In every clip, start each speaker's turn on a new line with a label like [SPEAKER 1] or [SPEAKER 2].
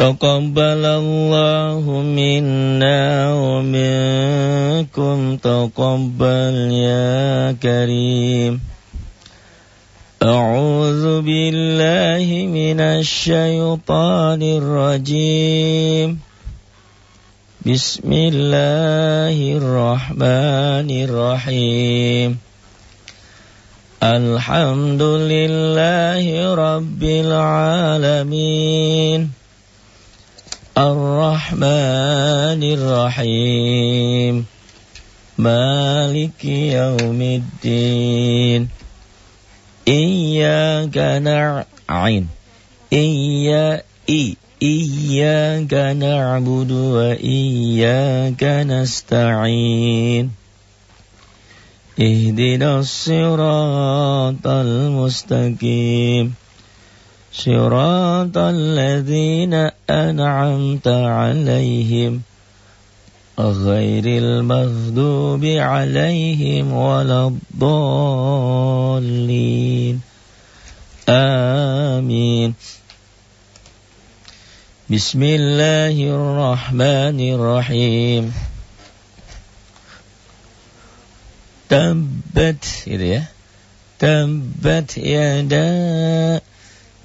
[SPEAKER 1] تقبل الله منا ومنكم تقبل يا كريم. أعوذ بالله من الشيطان الرجيم. بسم الله الرحمن الرحيم. الحمد لله رب العالمين. الرحمن الرحيم. مالك يوم الدين. إياك نعين إيا إي إياك نعبد وإياك نستعين. اهدنا الصراط المستقيم. صراط الذين أنعمت عليهم غير المغضوب عليهم ولا الضالين. آمين. بسم الله الرحمن الرحيم. تبت تبت يدا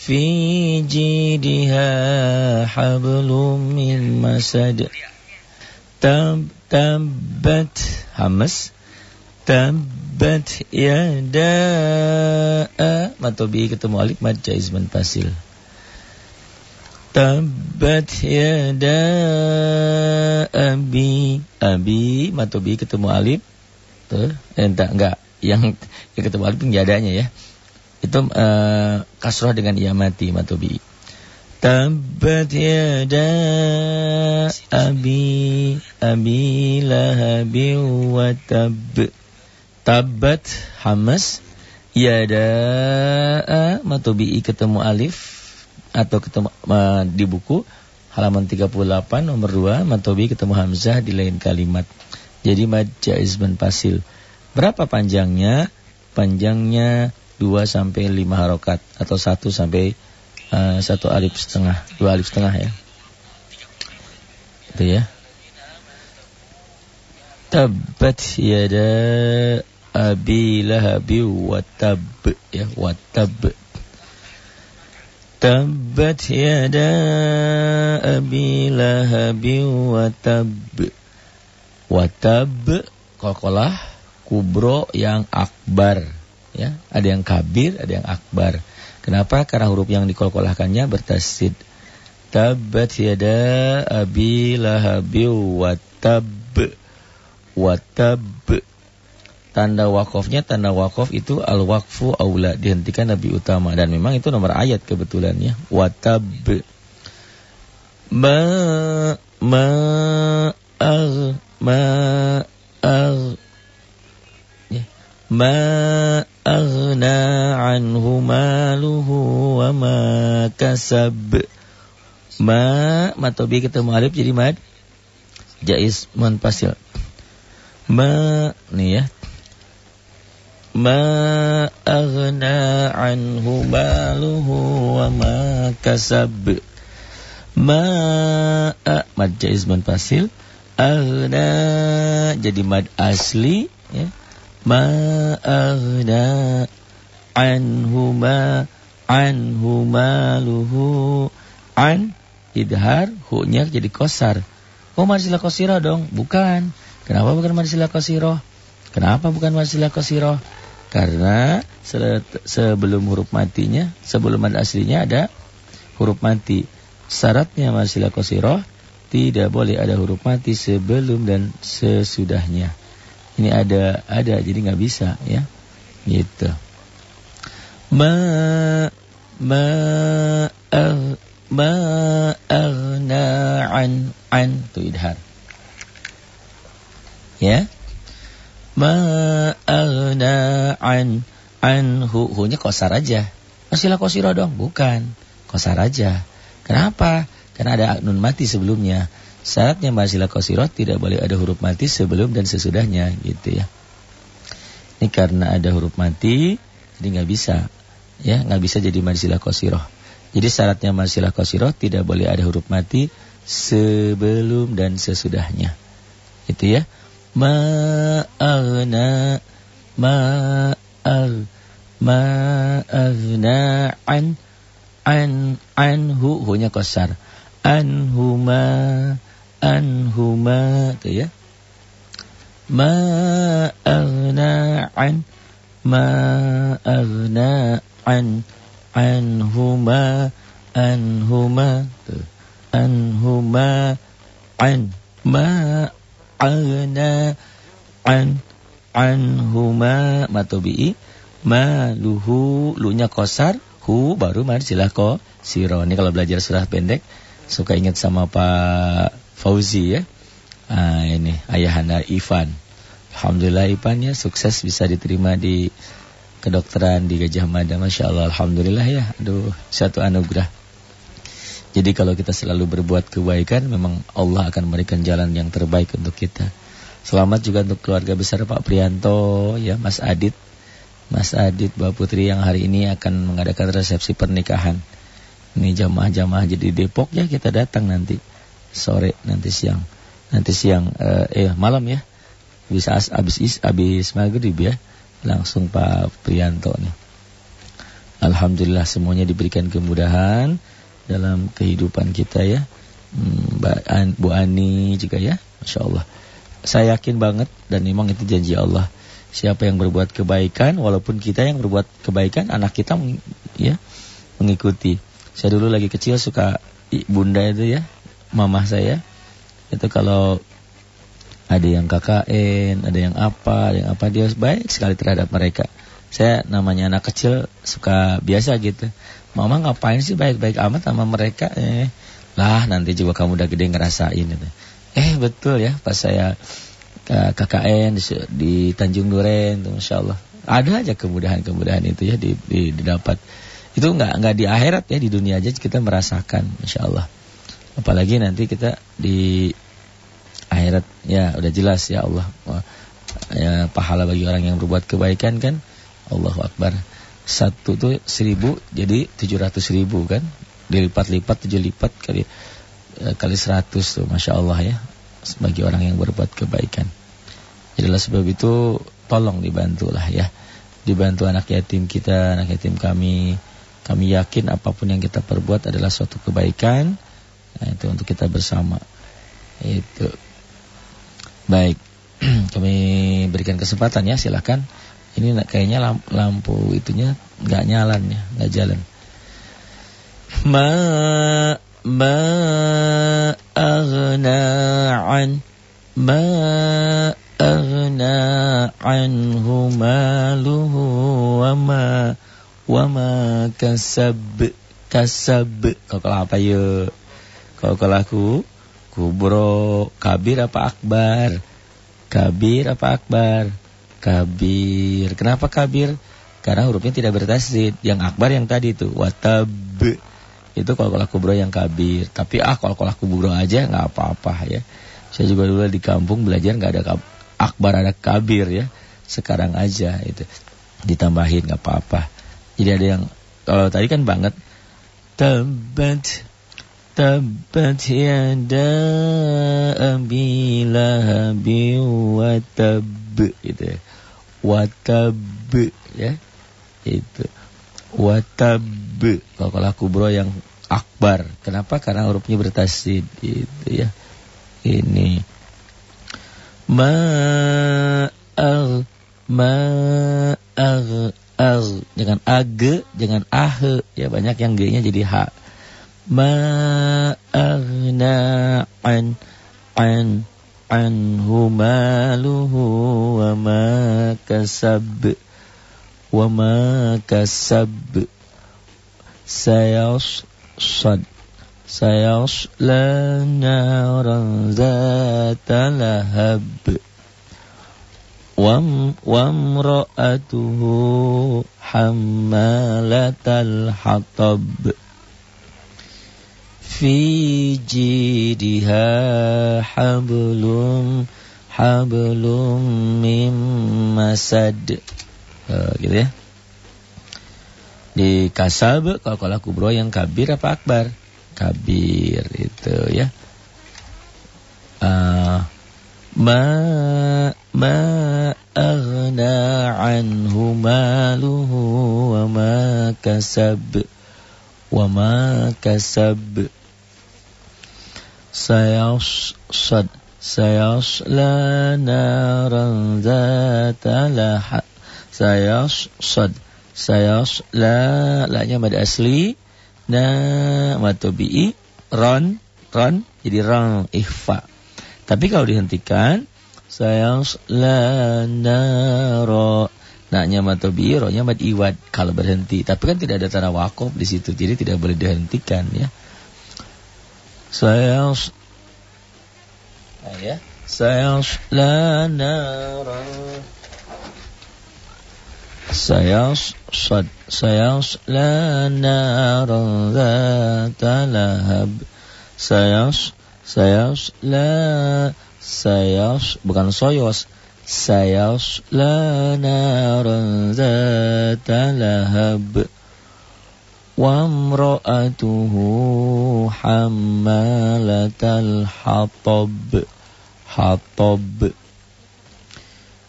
[SPEAKER 1] في جيدها حبل من مسد تب تبت همس تبت يدا matobi ketemu alif mad jaiz fasil Tabat yada abi abi matobi ketemu alif tuh eh, enggak enggak yang yang ketemu alif penjadanya ya itu uh, kasroh dengan ia mati matobi. Tabbat yada abi abi lahabi wa tab. Tabbat hamas yada matobi ketemu alif atau ketemu uh, di buku halaman 38 nomor 2 matobi ketemu hamzah di lain kalimat. Jadi mad jaiz pasil. Berapa panjangnya? Panjangnya 2 sampai 5 harokat atau 1 sampai uh, satu alif setengah, dua alif setengah ya. Itu ya. Tabbat yada abi lahabi wa ya wa tab. Tabbat yada abi lahabi wa tab. Wa tab kokolah kubro yang akbar ya ada yang kabir ada yang akbar. Kenapa? Karena huruf yang dikolkolahkannya bertasid. tabat yada abi lahabi watab watab tanda wakofnya tanda wakof itu al wakfu aula dihentikan nabi utama. Dan memang itu nomor ayat kebetulan ya watab ma ma ar ma ar. Ya. Ma عنه ماله وما كسب ما matobi ketemu alif jadi mad jais munfasil ma nih ya ma aghna anhu maluhu wa ma kasab ma a, mad jais munfasil aghna jadi mad asli ya ma aghna anhu ma anhu maluhu an idhar hu-nya jadi kosar. Oh marsilah kosiro dong? Bukan. Kenapa bukan marsilah kosiro? Kenapa bukan marsilah kosiro? Karena se sebelum huruf matinya, sebelum mad aslinya ada huruf mati. Syaratnya marsilah kosiro tidak boleh ada huruf mati sebelum dan sesudahnya. Ini ada ada jadi nggak bisa ya. Gitu. Ma ma ag, ma aghna an an tu idhar. Ya. Ma aghna an anhu hunya kosar aja. Masihlah kosiro dong, bukan. Kosar aja. Kenapa? Karena ada nun mati sebelumnya. Syaratnya masilah kosiro tidak boleh ada huruf mati sebelum dan sesudahnya gitu ya. Ini karena ada huruf mati, jadi nggak bisa, ya nggak bisa jadi masilah kosiro. Jadi syaratnya masilah kosiro tidak boleh ada huruf mati sebelum dan sesudahnya. Itu ya. Ma'agna ma'ag ma'agna an an anhu hunya kosar anhuma anhuma tu ya ma an ma an anhuma anhuma anhuma an ma aghna an anhuma matobi ma luhu lunya kosar hu baru marjilah ko siro ini kalau belajar surah pendek suka ingat sama Pak Fauzi ya. Ah, ini ayahanda Ivan. Alhamdulillah Ivan ya sukses bisa diterima di kedokteran di Gajah Mada. Masya Allah, Alhamdulillah ya. Aduh, satu anugerah. Jadi kalau kita selalu berbuat kebaikan, memang Allah akan memberikan jalan yang terbaik untuk kita. Selamat juga untuk keluarga besar Pak Prianto, ya Mas Adit. Mas Adit, Mbak Putri yang hari ini akan mengadakan resepsi pernikahan. Ini jamaah-jamaah jadi Depok ya kita datang nanti sore nanti siang nanti siang eh, eh malam ya bisa habis is habis maghrib ya langsung Pak Prianto nih. Alhamdulillah semuanya diberikan kemudahan dalam kehidupan kita ya. Hmm, Mbak An, Bu Ani juga ya Masya Allah. Saya yakin banget dan memang itu janji Allah. Siapa yang berbuat kebaikan walaupun kita yang berbuat kebaikan anak kita ya mengikuti. Saya dulu lagi kecil suka bunda itu ya, mamah saya. Itu kalau ada yang KKN, ada yang apa, ada yang apa dia baik sekali terhadap mereka. Saya namanya anak kecil suka biasa gitu. Mama ngapain sih baik-baik amat sama mereka? Eh, lah nanti juga kamu udah gede ngerasain gitu. Eh betul ya pas saya KKN di, di Tanjung Duren tuh Masya Allah. Ada aja kemudahan-kemudahan itu ya di, di, didapat. Itu nggak nggak di akhirat ya di dunia aja kita merasakan, masya Allah. Apalagi nanti kita di akhirat ya udah jelas ya Allah. Ya, pahala bagi orang yang berbuat kebaikan kan, Allahu Akbar. Satu tuh seribu jadi tujuh ratus ribu kan, dilipat-lipat tujuh lipat kali eh, kali seratus tuh, masya Allah ya. Bagi orang yang berbuat kebaikan. Jadilah sebab itu tolong dibantulah ya. Dibantu anak yatim kita, anak yatim kami kami yakin apa pun yang kita perbuat adalah suatu kebaikan. Nah, itu untuk kita bersama. Itu. Baik. Kami berikan kesempatan ya, silakan. Ini kayaknya lampu, lampu itunya nggak nyalan ya, nggak jalan. Ma ma aghna an ma aghna anhu maluhu wa ma Wama kasab kasab kau kalau apa? Kau kalau aku kubro kabir apa akbar? Kabir apa akbar? Kabir. Kenapa kabir? Karena hurufnya tidak bertasdid. Yang akbar yang tadi itu watab. Itu kalau kalau kubro yang kabir. Tapi ah kalau kalau kubro aja nggak apa-apa ya. Saya juga dulu di kampung belajar nggak ada akbar ada kabir ya. Sekarang aja itu ditambahin nggak apa-apa. Jadi ada yang kalau tadi kan banget tabat yada abi lahabi wa tab gitu ya. Wa tab ya. Itu. Wa tab. Kalau kubro yang akbar. Kenapa? Karena hurufnya bertasdid gitu ya. Ini ma al ma al al jangan ag jangan ah ya banyak yang g-nya jadi h ma aghna an an anhu maluhu wa ma kasab wa ma kasab sayas sad sayas la naran zata fi jidha hablum hablum mim masad. Uh, gitu ya. Di kasab kalau kalau kubro yang kabir apa akbar? Kabir itu ya. Uh, ma ma aghna anhu maluhu wa ma kasab wa ma kasab sayasad sayasla naran zata laha. Sayasad sayasla lahnya mad asli na matobi'i ron ron jadi ron ikhfa tapi kalau dihentikan sayasla nara naknya matobi'i ro-nya mad iwad. Kalau berhenti tapi kan tidak ada tanda wakaf di situ jadi tidak boleh dihentikan ya سيص أيوة. سيصلى نارا. سيصلى نارا ذات لهب. سيص سيصلى سيص بغن صيوس سيصلى نارا ذات لهب. وامرأته حمالة الحطب حطب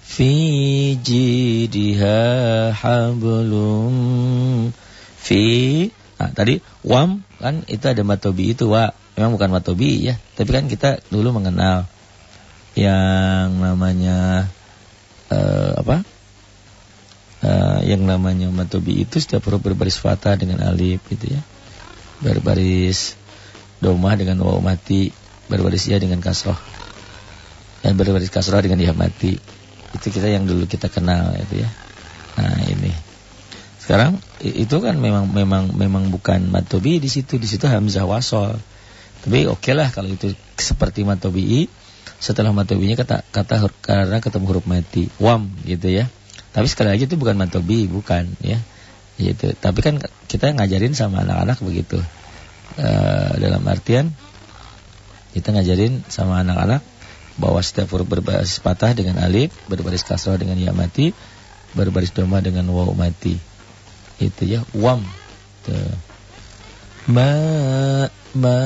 [SPEAKER 1] في جيدها حبل في nah, tadi wam kan itu ada matobi itu wa memang bukan matobi ya tapi kan kita dulu mengenal yang namanya uh, apa Uh, yang namanya matobi itu setiap huruf berbaris fathah dengan alif gitu ya. Berbaris domah dengan waw mati, berbaris ya dengan kasroh. Dan berbaris kasroh dengan ya mati. Itu kita yang dulu kita kenal itu ya. Nah, ini. Sekarang itu kan memang memang memang bukan matobi di situ, di situ hamzah wasol. Tapi oke okay lah kalau itu seperti matobi setelah matobinya kata kata karena ketemu huruf mati wam gitu ya. Tapi sekali lagi itu bukan matobi, bukan ya. Gitu. Tapi kan kita ngajarin sama anak-anak begitu. E, dalam artian kita ngajarin sama anak-anak bahwa setiap huruf berbaris patah dengan alif, berbaris kasrah dengan ya mati, berbaris doma dengan waw mati. Itu ya, wam. Ma ma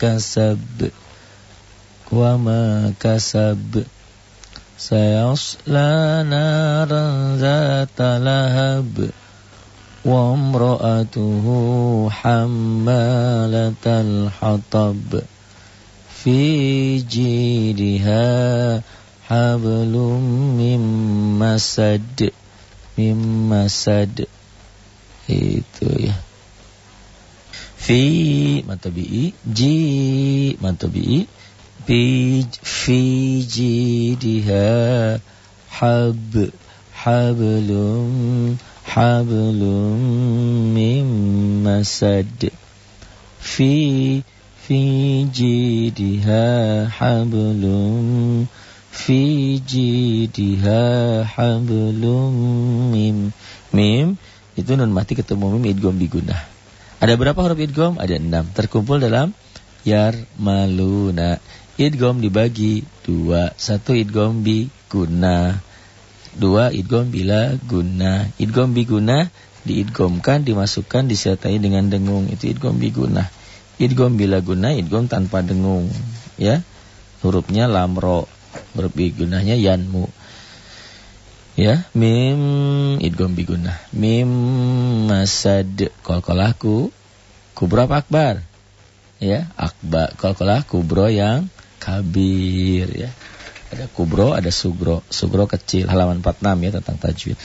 [SPEAKER 1] كسب وما كسب سيصلى نارا ذات لهب وامرأته حمالة الحطب في جيدها حبل من مسد من مسد itu ya fi matobi ji matobi fi fi jidiha hab hablum hablum mim masad. Fi fi jidiha hablum fi jidiha hablum mim mim. Itu nun mati ketemu mim idgom bigunah. Ada berapa huruf idgom? Ada enam. Terkumpul dalam yar maluna. Idgom dibagi dua. Satu idgom bi guna. Dua idgom bila guna. Idgom bi guna diidgomkan, dimasukkan, disertai dengan dengung. Itu idgom bi guna. Idgom bila guna, idgom tanpa dengung. Ya, hurufnya lamro. Huruf bi gunahnya yanmu ya. Mim idgham bigunah mim masad qalqalahu kubra akbar? Ya akbar qalqalah kubro yang kabir ya. Ada kubro ada sugro. Sugro kecil halaman 46 ya tentang tajwid